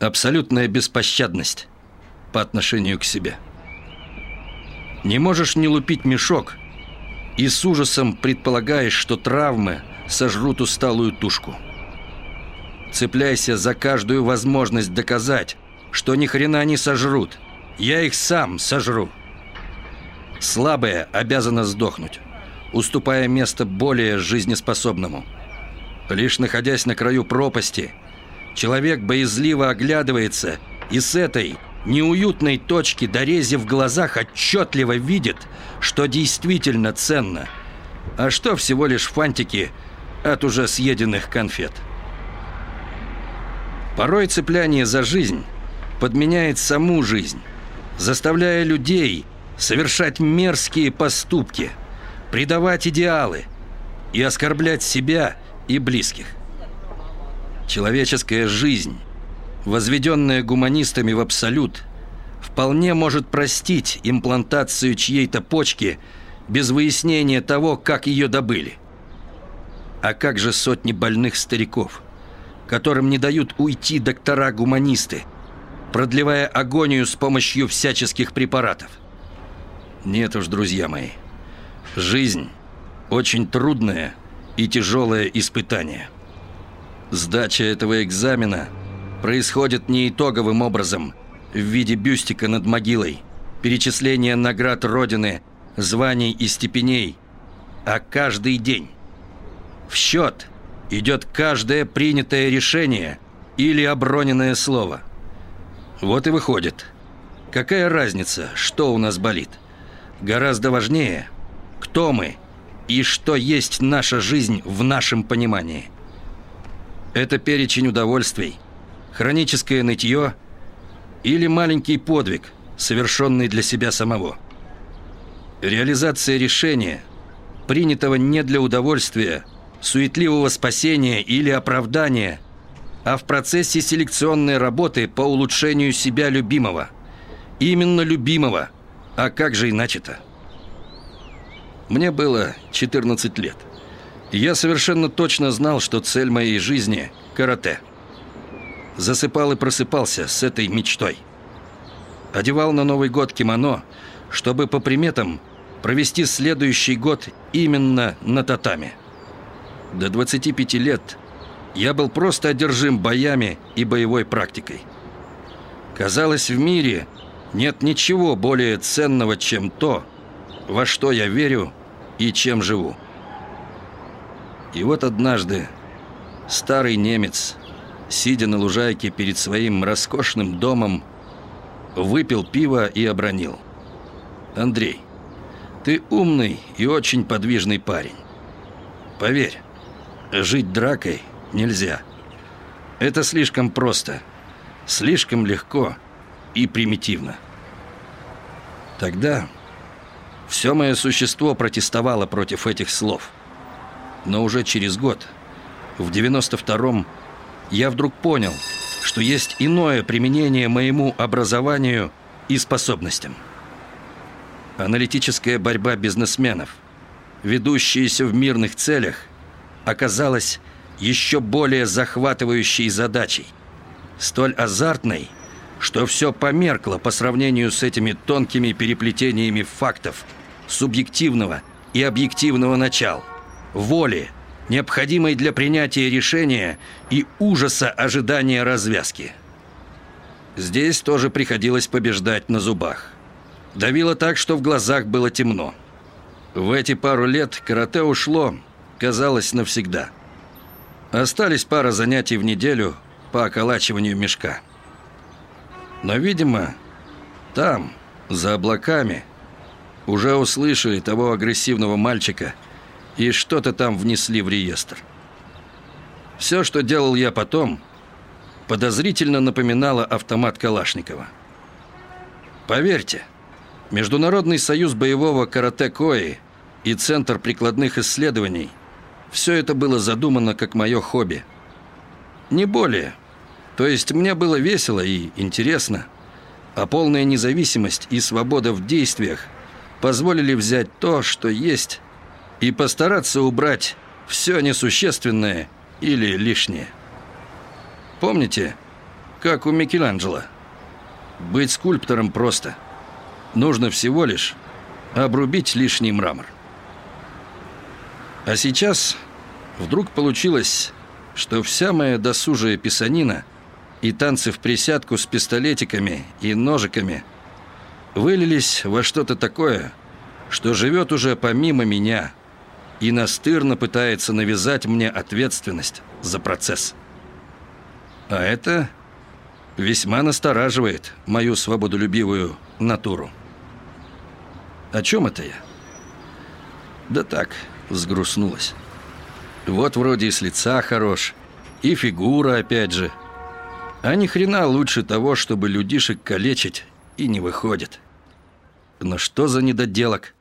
абсолютная беспощадность по отношению к себе. Не можешь не лупить мешок и с ужасом предполагаешь, что травмы сожрут усталую тушку. Цепляйся за каждую возможность доказать, что ни хрена не сожрут. Я их сам сожру. Слабое обязано сдохнуть, уступая место более жизнеспособному. Лишь находясь на краю пропасти, человек боязливо оглядывается и с этой неуютной точки дорези в глазах отчетливо видит, что действительно ценно, а что всего лишь фантики от уже съеденных конфет. Порой цепляние за жизнь подменяет саму жизнь, заставляя людей совершать мерзкие поступки, предавать идеалы и оскорблять себя и близких. Человеческая жизнь, возведенная гуманистами в абсолют, вполне может простить имплантацию чьей-то почки без выяснения того, как ее добыли. А как же сотни больных стариков, которым не дают уйти доктора-гуманисты, продлевая агонию с помощью всяческих препаратов? Нет уж, друзья мои, жизнь очень трудное и тяжелое испытание. Сдача этого экзамена происходит не итоговым образом в виде бюстика над могилой, перечисления наград Родины, званий и степеней, а каждый день. В счет идет каждое принятое решение или оброненное слово. Вот и выходит. Какая разница, что у нас болит? Гораздо важнее, кто мы и что есть наша жизнь в нашем понимании. Это перечень удовольствий, хроническое нытье или маленький подвиг, совершенный для себя самого. Реализация решения, принятого не для удовольствия – суетливого спасения или оправдания, а в процессе селекционной работы по улучшению себя любимого. Именно любимого. А как же иначе-то? Мне было 14 лет. Я совершенно точно знал, что цель моей жизни – карате. Засыпал и просыпался с этой мечтой. Одевал на Новый год кимоно, чтобы по приметам провести следующий год именно на татами – до 25 лет я был просто одержим боями и боевой практикой. Казалось, в мире нет ничего более ценного, чем то, во что я верю и чем живу. И вот однажды старый немец, сидя на лужайке перед своим роскошным домом, выпил пиво и обронил. «Андрей, ты умный и очень подвижный парень. Поверь, Жить дракой нельзя. Это слишком просто, слишком легко и примитивно. Тогда все мое существо протестовало против этих слов. Но уже через год, в 92-м, я вдруг понял, что есть иное применение моему образованию и способностям. Аналитическая борьба бизнесменов, ведущаяся в мирных целях – оказалась еще более захватывающей задачей. Столь азартной, что все померкло по сравнению с этими тонкими переплетениями фактов, субъективного и объективного начал, воли, необходимой для принятия решения и ужаса ожидания развязки. Здесь тоже приходилось побеждать на зубах. Давило так, что в глазах было темно. В эти пару лет карате ушло казалось, навсегда. Остались пара занятий в неделю по околачиванию мешка. Но, видимо, там, за облаками, уже услышали того агрессивного мальчика и что-то там внесли в реестр. Все, что делал я потом, подозрительно напоминало автомат Калашникова. Поверьте, Международный союз боевого карате-кои и Центр прикладных исследований – все это было задумано как мое хобби. Не более. То есть мне было весело и интересно. А полная независимость и свобода в действиях позволили взять то, что есть, и постараться убрать все несущественное или лишнее. Помните, Как у Микеланджело. Быть скульптором просто. Нужно всего лишь обрубить лишний мрамор. А сейчас вдруг получилось, что вся моя досужая писанина и танцы в присядку с пистолетиками и ножиками вылились во что-то такое, что живет уже помимо меня и настырно пытается навязать мне ответственность за процесс. А это весьма настораживает мою свободолюбивую натуру. О чем это я? Да так, взгрустнулась. Вот вроде и с лица хорош, и фигура опять же. А ни хрена лучше того, чтобы людишек калечить, и не выходит. Но что за недоделок?